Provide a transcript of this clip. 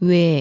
왜